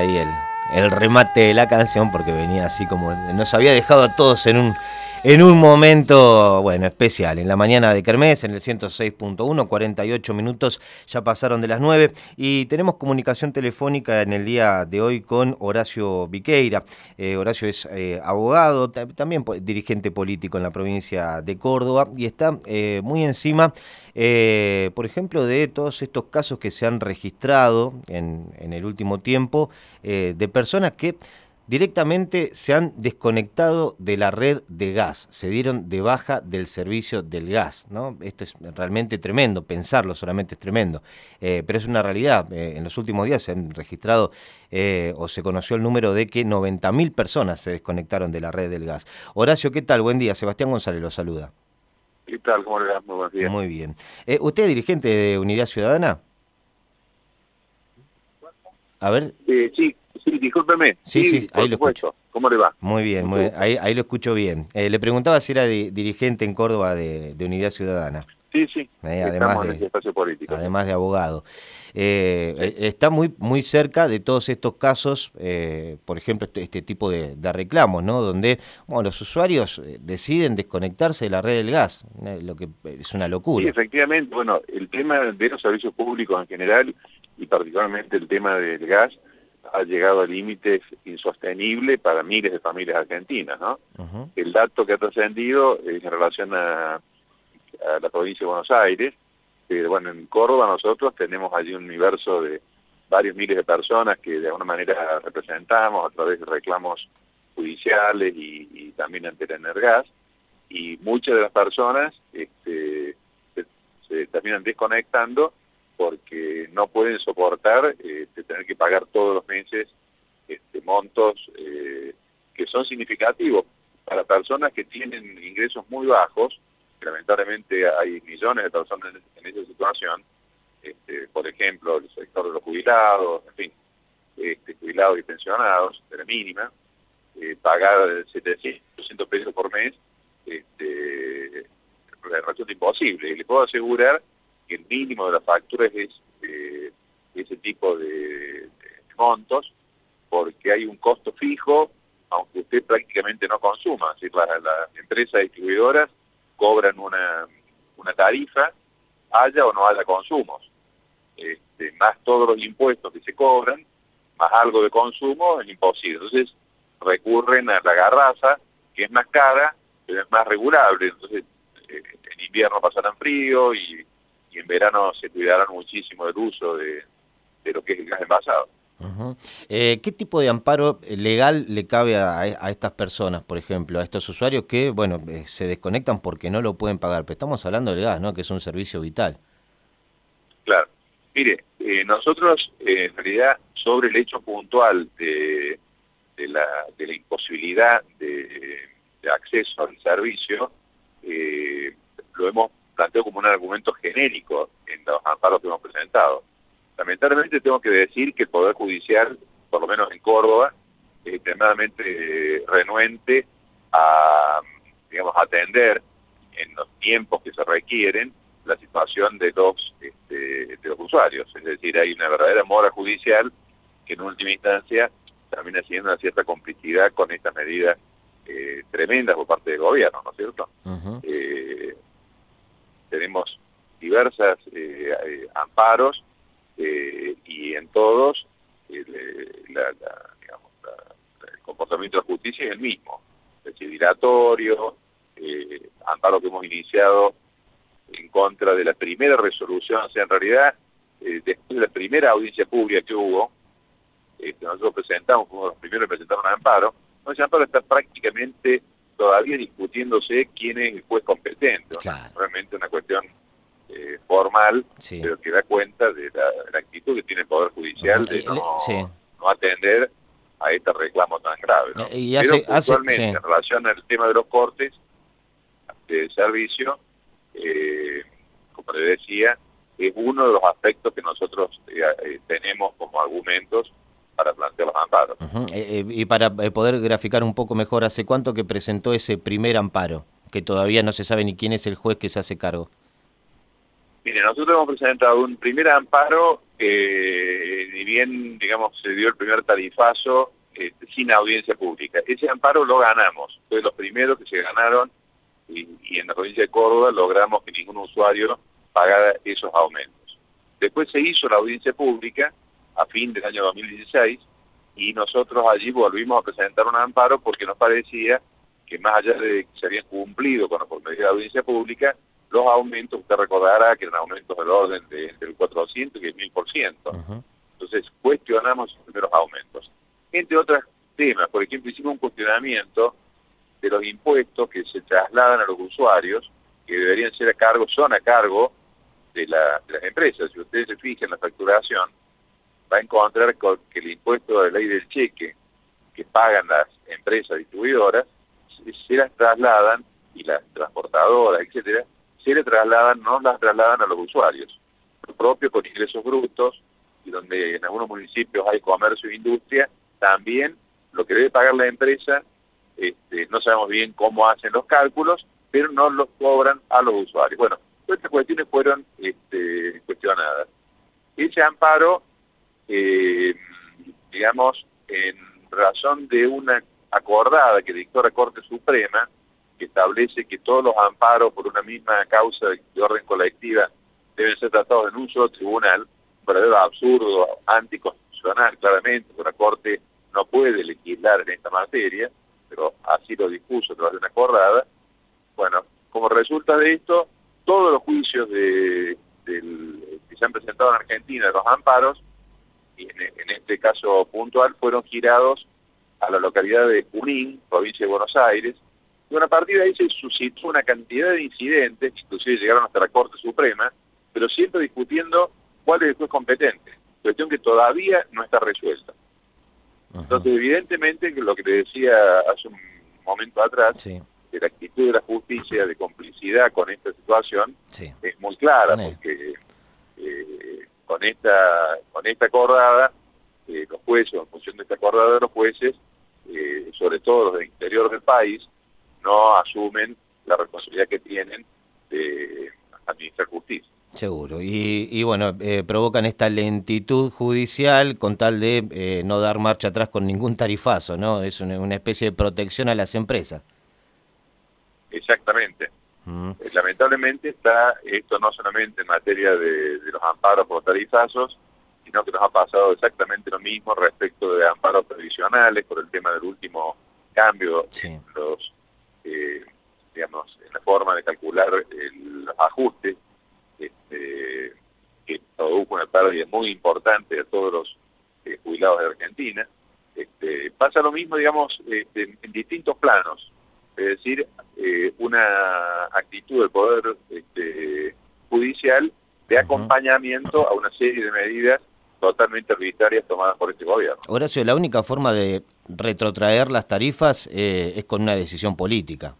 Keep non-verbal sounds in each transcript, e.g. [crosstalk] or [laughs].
ahí el, remate de la canción porque venía así como nos había dejado a todos en un en un momento, bueno, especial. En la mañana de Kermés, en el 106.1, 48 minutos ya pasaron de las 9 y tenemos comunicación telefónica en el día de hoy con Horacio Viqueira. Eh, Horacio es eh, abogado, también dirigente político en la provincia de Córdoba y está eh, muy encima, por ejemplo, de todos estos casos que se han registrado en, el último tiempo de personas que directamente se han desconectado de la red de gas, se dieron de baja del servicio del gas. ¿no? Esto es realmente tremendo, pensarlo solamente es tremendo, eh, pero es una realidad. Eh, en los últimos días se han registrado eh, o se conoció el número de que 90.000 personas se desconectaron de la red del gas. Horacio, ¿qué tal? Buen día. Sebastián González lo saluda. ¿Qué tal? ¿Cómo le va? Muy buen día. Muy bien. ¿Usted es dirigente de Unidad Ciudadana? A ver. sí, Sí, discúlpeme. Sí, sí, ahí lo escucho. ¿Cómo le va? Muy bien, muy bien. Ahí, ahí lo escucho bien. Eh, le preguntaba si era dirigente en Córdoba de, Unidad Ciudadana. Sí, sí. Eh, además de, espacio político. Además de abogado. Eh, está muy, muy cerca de todos estos casos, por ejemplo, este, este tipo de, reclamos, ¿no? Donde bueno, los usuarios deciden desconectarse de la red del gas, lo que es una locura. Sí, efectivamente. Bueno, el tema de los servicios públicos en general y particularmente el tema del gas ha llegado a límites insostenibles para miles de familias argentinas. ¿no? El dato que ha trascendido es en relación a, la provincia de Buenos Aires, pero bueno, en Córdoba nosotros tenemos allí un universo de varios miles de personas que de alguna manera representamos a través de reclamos judiciales y, también ante el Energas, y muchas de las personas este, se terminan desconectando porque no pueden soportar eh, tener que pagar todos los meses este, montos eh, que son significativos para personas que tienen ingresos muy bajos, lamentablemente hay millones de personas en, esa situación, este, por ejemplo, el sector de los jubilados, en fin, este, jubilados y pensionados, de la mínima, eh, pagar 700, 800 pesos por mes, este, resulta imposible. Y les puedo asegurar que el mínimo de las facturas es eh, ese tipo de, montos, porque hay un costo fijo, aunque usted prácticamente no consuma. Es decir, las empresas distribuidoras cobran una, tarifa, haya o no haya consumos. Este, más todos los impuestos que se cobran, más algo de consumo, es imposible. Entonces recurren a la garraza, que es más cara, pero es más regulable. Entonces eh, en invierno pasarán frío y en verano se cuidarán muchísimo del uso de, lo que es el gas envasado. Eh, ¿Qué tipo de amparo legal le cabe a, estas personas, por ejemplo, a estos usuarios que, bueno, eh, se desconectan porque no lo pueden pagar? Pero estamos hablando del gas, ¿no? Que es un servicio vital. Claro. Mire, eh, nosotros, en realidad, sobre el hecho puntual de, la, imposibilidad de, acceso al servicio, lo hemos planteo como un argumento genérico en los amparos que hemos presentado. Lamentablemente tengo que decir que el Poder Judicial, por lo menos en Córdoba, es extremadamente renuente a, digamos, atender en los tiempos que se requieren la situación de los, este, de los usuarios. Es decir, hay una verdadera mora judicial que en última instancia termina siendo una cierta complicidad con estas medidas eh, tremendas por parte del gobierno, ¿no es cierto? tenemos diversas eh, eh, amparos eh, y en todos el comportamiento de la justicia es el mismo, es decir, dilatorio, amparo que hemos iniciado en contra de la primera resolución, o sea, en realidad, después de la primera audiencia pública que hubo, este, nosotros presentamos, como los primeros que presentaron un amparo, ese amparo está prácticamente todavía discutiéndose quién es el juez competente. Realmente una cuestión eh, formal, pero que da cuenta de la, actitud que tiene el Poder Judicial de no, atender a este reclamo tan grave. Eh, y hace, pero en relación al tema de los cortes de servicio, eh, como le decía, es uno de los aspectos que nosotros tenemos como argumentos para plantear los amparos. Eh, eh, y para eh, poder graficar un poco mejor, ¿hace cuánto que presentó ese primer amparo? Que todavía no se sabe ni quién es el juez que se hace cargo. Mire, nosotros hemos presentado un primer amparo eh, ni bien, digamos, se dio el primer tarifazo este, sin audiencia pública. Ese amparo lo ganamos, fue de los primeros que se ganaron y, y, en la provincia de Córdoba logramos que ningún usuario pagara esos aumentos. Después se hizo la audiencia pública a fin del año 2016 y nosotros allí volvimos a presentar un amparo porque nos parecía que más allá de que se habían cumplido con la formalidad de la audiencia pública, los aumentos, usted recordará que eran aumentos del orden de entre el 400 y el 1000%. Entonces cuestionamos los primeros aumentos. Entre otros temas, por ejemplo, hicimos un cuestionamiento de los impuestos que se trasladan a los usuarios, que deberían ser a cargo, son a cargo de, las empresas. Si ustedes se fijan en la facturación, va a encontrar que el impuesto de la ley del cheque que pagan las empresas distribuidoras se las trasladan y las transportadoras, etcétera, se le trasladan, no las trasladan a los usuarios. Lo propio con ingresos brutos y donde en algunos municipios hay comercio e industria, también lo que debe pagar la empresa, este, no sabemos bien cómo hacen los cálculos, pero no los cobran a los usuarios. Bueno, estas cuestiones fueron este, cuestionadas. Ese amparo, eh, digamos, en razón de una acordada que dictó la Corte Suprema, que establece que todos los amparos por una misma causa de orden colectiva deben ser tratados en un solo tribunal, un verdadero absurdo, anticonstitucional, claramente, la Corte no puede legislar en esta materia, pero así lo dispuso a través de una acordada. Bueno, como resulta de esto, todos los juicios de, que se han presentado en Argentina, los amparos, y en este caso puntual, fueron girados a la localidad de Junín, provincia de Buenos Aires, y a partir de ahí se suscitó una cantidad de incidentes, inclusive llegaron hasta la Corte Suprema, pero siempre discutiendo cuál es el juez competente, cuestión que todavía no está resuelta. Entonces, evidentemente, lo que te decía hace un momento atrás, de la actitud de la justicia de complicidad con esta situación, es muy clara, porque eh, con esta con esta acordada, eh, los jueces, en función de esta acordada de los jueces, eh, sobre todo los del interior del país, no asumen la responsabilidad que tienen de administrar justicia. Seguro. Y, bueno, eh, provocan esta lentitud judicial con tal de eh, no dar marcha atrás con ningún tarifazo, ¿no? Es una, especie de protección a las empresas. Exactamente. Mm. Eh, lamentablemente está esto no solamente en materia de, los amparos por tarifazos, sino que nos ha pasado exactamente lo mismo respecto de amparos previsionales por el tema del último cambio en los eh, digamos, en la forma de calcular el ajuste este, que produjo una pérdida muy importante a todos los eh, jubilados de Argentina. Este, pasa lo mismo, digamos, este, en distintos planos. Es decir, eh, una actitud del Poder este, Judicial de acompañamiento a una serie de medidas totalmente arbitrarias tomadas por este gobierno. Horacio, la única forma de retrotraer las tarifas eh, es con una decisión política.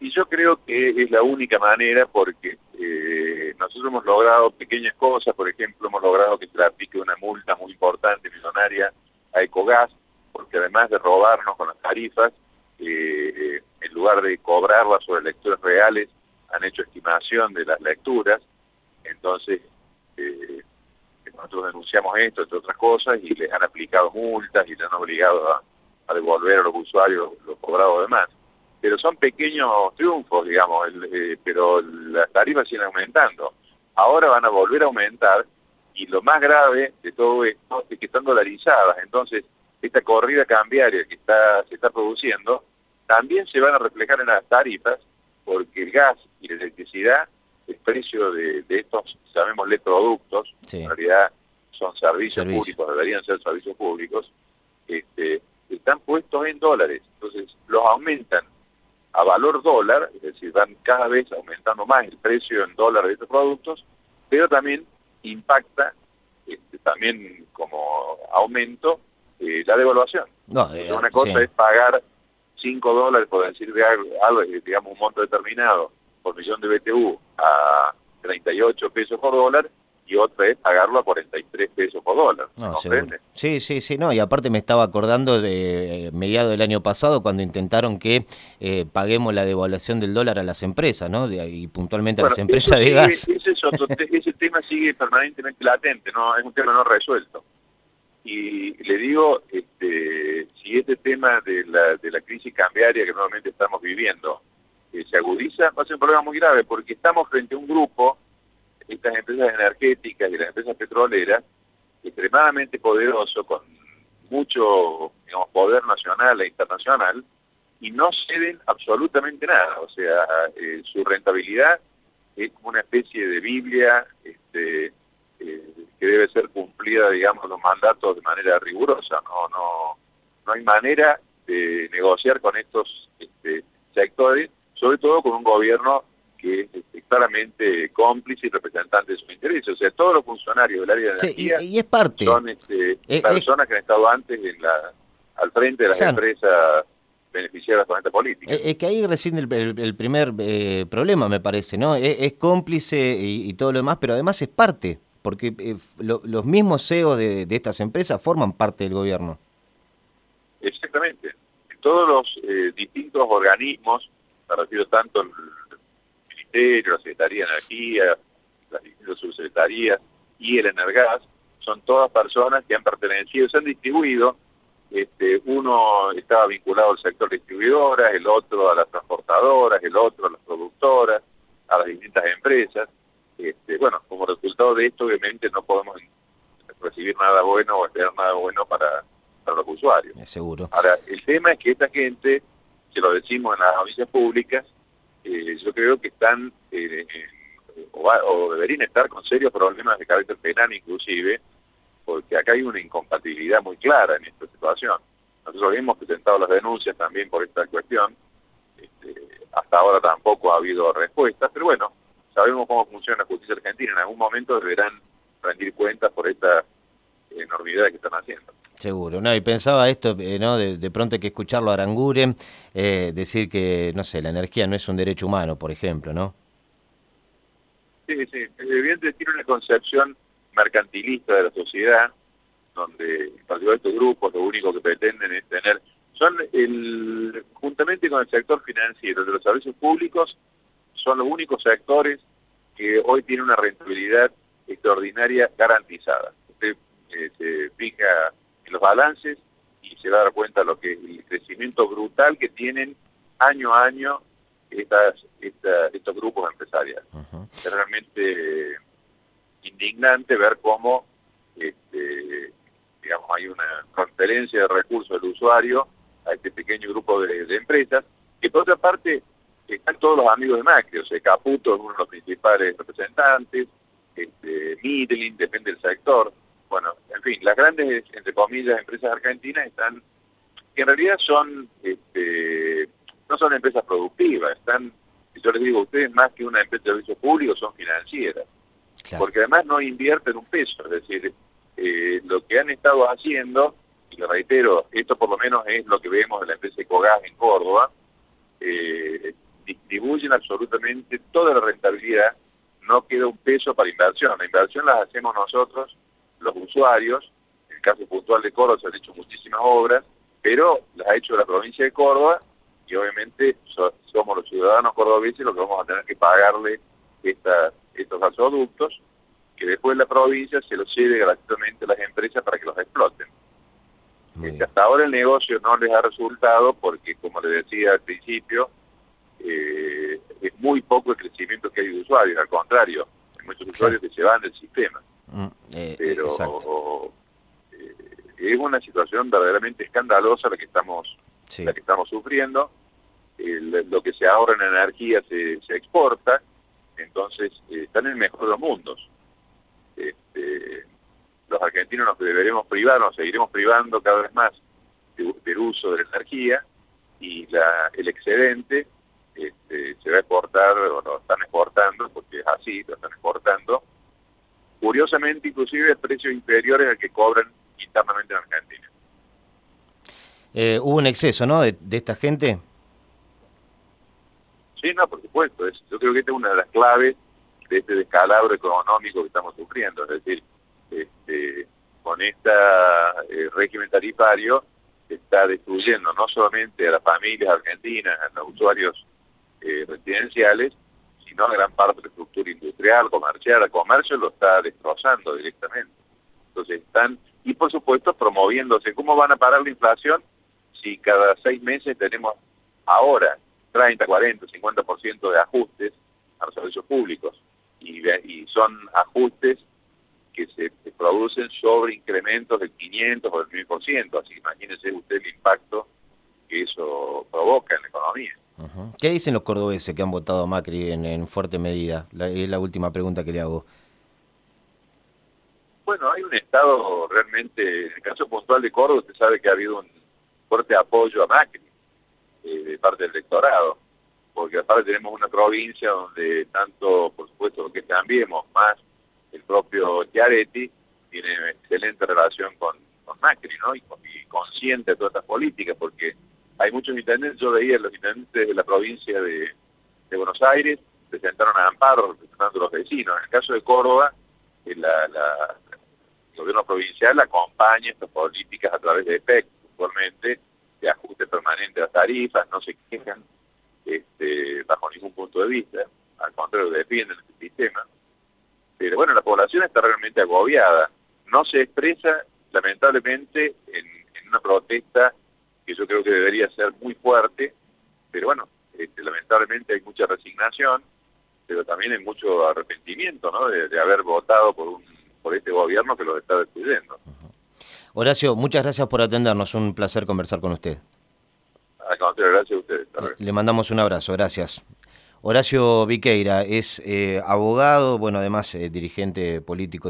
Y yo creo que es la única manera porque eh, nosotros hemos logrado pequeñas cosas, por ejemplo, hemos logrado que se aplique una multa muy importante, millonaria, a Ecogas, porque además de robarnos con las tarifas, eh, en lugar de cobrarlas sobre lecturas reales, han hecho estimación de las lecturas, entonces nosotros denunciamos esto, entre otras cosas, y les han aplicado multas y les han obligado a, devolver a los usuarios los cobrados de más. Pero son pequeños triunfos, digamos, eh, pero las tarifas siguen aumentando. Ahora van a volver a aumentar y lo más grave de todo esto es que están dolarizadas. Entonces, esta corrida cambiaria que está, se está produciendo también se van a reflejar en las tarifas porque el gas y la electricidad el precio de, estos, llamémosle productos, en realidad son servicios públicos, deberían ser servicios públicos, este, están puestos en dólares. Entonces los aumentan a valor dólar, es decir, van cada vez aumentando más el precio en dólares de estos productos, pero también impacta este, también como aumento eh, la devaluación. No, eh, una cosa es pagar 5 dólares, por decir de algo, digamos un monto determinado, por millón de BTU a 38 pesos por dólar, y otra es pagarlo a 43 pesos por dólar. No, sí, sí, sí, no, y aparte me estaba acordando de eh, mediado del año pasado cuando intentaron que eh, paguemos la devaluación del dólar a las empresas, ¿no? y puntualmente a las empresas de gas. [laughs] Ese, tema sigue permanentemente latente, no es un tema no resuelto. Y le digo, este, si este tema de la, de la crisis cambiaria que normalmente estamos viviendo eh, se agudiza, va a ser un problema muy grave, porque estamos frente a un grupo estas empresas energéticas y las empresas petroleras, extremadamente poderoso, con mucho digamos, poder nacional e internacional, y no ceden absolutamente nada. O sea, eh, su rentabilidad es como una especie de Biblia este, eh, que debe ser cumplida, digamos, los mandatos de manera rigurosa. No, no, no hay manera de negociar con estos este, sectores, sobre todo con un gobierno que es claramente cómplice y representante de sus intereses. O sea, todos los funcionarios del área de energía y, es parte. son este, personas que han estado antes en la, al frente de las empresas beneficiadas con esta política. Es, que ahí recién el, primer eh, problema, me parece, ¿no? Es, cómplice y, todo lo demás, pero además es parte, porque eh, los mismos CEO de, estas empresas forman parte del gobierno. Exactamente. todos los eh, distintos organismos, me refiero tanto la Secretaría de Energía, las distintas subsecretarías y el Energas, son todas personas que han pertenecido, se han distribuido, este, uno estaba vinculado al sector distribuidoras, el otro a las transportadoras, el otro a las productoras, a las distintas empresas. Este, bueno, como resultado de esto, obviamente no podemos recibir nada bueno o esperar nada bueno para, los usuarios. seguro. Ahora, el tema es que esta gente, se lo decimos en las audiencias públicas, eh, yo creo que están eh, o, deberían estar con serios problemas de carácter penal inclusive, porque acá hay una incompatibilidad muy clara en esta situación. Nosotros hemos presentado las denuncias también por esta cuestión, este, hasta ahora tampoco ha habido respuestas, pero bueno, sabemos cómo funciona la justicia argentina, en algún momento deberán rendir cuentas por esta enormidad que están haciendo. Seguro, no, y pensaba esto, eh, ¿no? De, pronto hay que escucharlo a Aranguren, eh, decir que, no sé, la energía no es un derecho humano, por ejemplo, ¿no? Sí, sí, evidentemente tiene una concepción mercantilista de la sociedad, donde estos grupos lo único que pretenden es tener, son el, juntamente con el sector financiero de los servicios públicos, son los únicos sectores que hoy tienen una rentabilidad extraordinaria garantizada. Usted eh, se fija los balances y se va a dar cuenta lo que el crecimiento brutal que tienen año a año estas, estos grupos empresariales. Es realmente indignante ver cómo este, digamos, hay una transferencia de recursos del usuario a este pequeño grupo de, empresas, que por otra parte están todos los amigos de Macri, o sea, Caputo es uno de los principales representantes, este, Midlin, depende del sector, bueno, en fin, las grandes, entre comillas, empresas argentinas están, que en realidad son, este, no son empresas productivas, están, yo les digo a ustedes, más que una empresa de servicio público, son financieras. Porque además no invierten un peso, es decir, eh, lo que han estado haciendo, y lo reitero, esto por lo menos es lo que vemos en la empresa Ecogás en Córdoba, eh, distribuyen absolutamente toda la rentabilidad, no queda un peso para inversión, la inversión la hacemos nosotros los usuarios, en el caso puntual de Córdoba se han hecho muchísimas obras, pero las ha hecho la provincia de Córdoba y obviamente somos los ciudadanos cordobeses los que vamos a tener que pagarle estos gasoductos que después la provincia se los cede gratuitamente a las empresas para que los exploten. Este, hasta ahora el negocio no les ha resultado porque, como les decía al principio, eh, es muy poco el crecimiento que hay de usuarios, al contrario, hay muchos usuarios que se van del sistema. Mm, eh, pero eh, es una situación verdaderamente escandalosa la que estamos, la que estamos sufriendo. lo que se ahorra en energía se, exporta, entonces eh, están en el mejor de los mundos. Este, los argentinos nos deberemos privar, nos seguiremos privando cada vez más del uso de la energía y la, el excedente este, se va a exportar, o lo están exportando, porque es así, lo están exportando, curiosamente inclusive a precios inferiores al que cobran internamente en Argentina. Eh, ¿Hubo un exceso, no, de, esta gente? Sí, no, por supuesto. Es, yo creo que esta es una de las claves de este descalabro económico que estamos sufriendo. Es decir, este, con este régimen tarifario está destruyendo no solamente a las familias argentinas, a los usuarios eh, residenciales, sino gran parte de la estructura industrial, comercial, el comercio lo está destrozando directamente. Entonces están, y por supuesto promoviéndose, ¿cómo van a parar la inflación si cada seis meses tenemos ahora 30, 40, 50% de ajustes a los servicios públicos? Y, y son ajustes que se, producen sobre incrementos del 500 o del 1000%, así que imagínense usted el impacto que eso provoca en la economía. ¿Qué dicen los cordobeses que han votado a Macri en, fuerte medida? es la última pregunta que le hago. Bueno, hay un estado realmente, en el caso puntual de Córdoba, usted sabe que ha habido un fuerte apoyo a Macri eh, de parte del electorado, porque aparte tenemos una provincia donde tanto, por supuesto, lo que cambiemos, más el propio Chiaretti tiene excelente relación con, Macri, ¿no? Y, consciente de todas estas políticas, porque hay muchos intendentes, yo veía los intendentes de la provincia de, Buenos Aires, presentaron a amparo representando a los vecinos. En el caso de Córdoba, eh, el gobierno provincial acompaña estas políticas a través de EPEC, actualmente, de ajuste permanente a tarifas, no se quejan este, bajo ningún punto de vista, al contrario, defienden este sistema. Pero bueno, la población está realmente agobiada. No se expresa, lamentablemente, en, una protesta que yo creo que debería ser muy fuerte, pero bueno, este, lamentablemente hay mucha resignación, pero también hay mucho arrepentimiento ¿no? de, haber votado por, un, por este gobierno que los está destruyendo. Horacio, muchas gracias por atendernos, un placer conversar con usted. Gracias a ustedes. Le mandamos un abrazo, gracias. Horacio Viqueira es eh, abogado, bueno, además eh, dirigente político.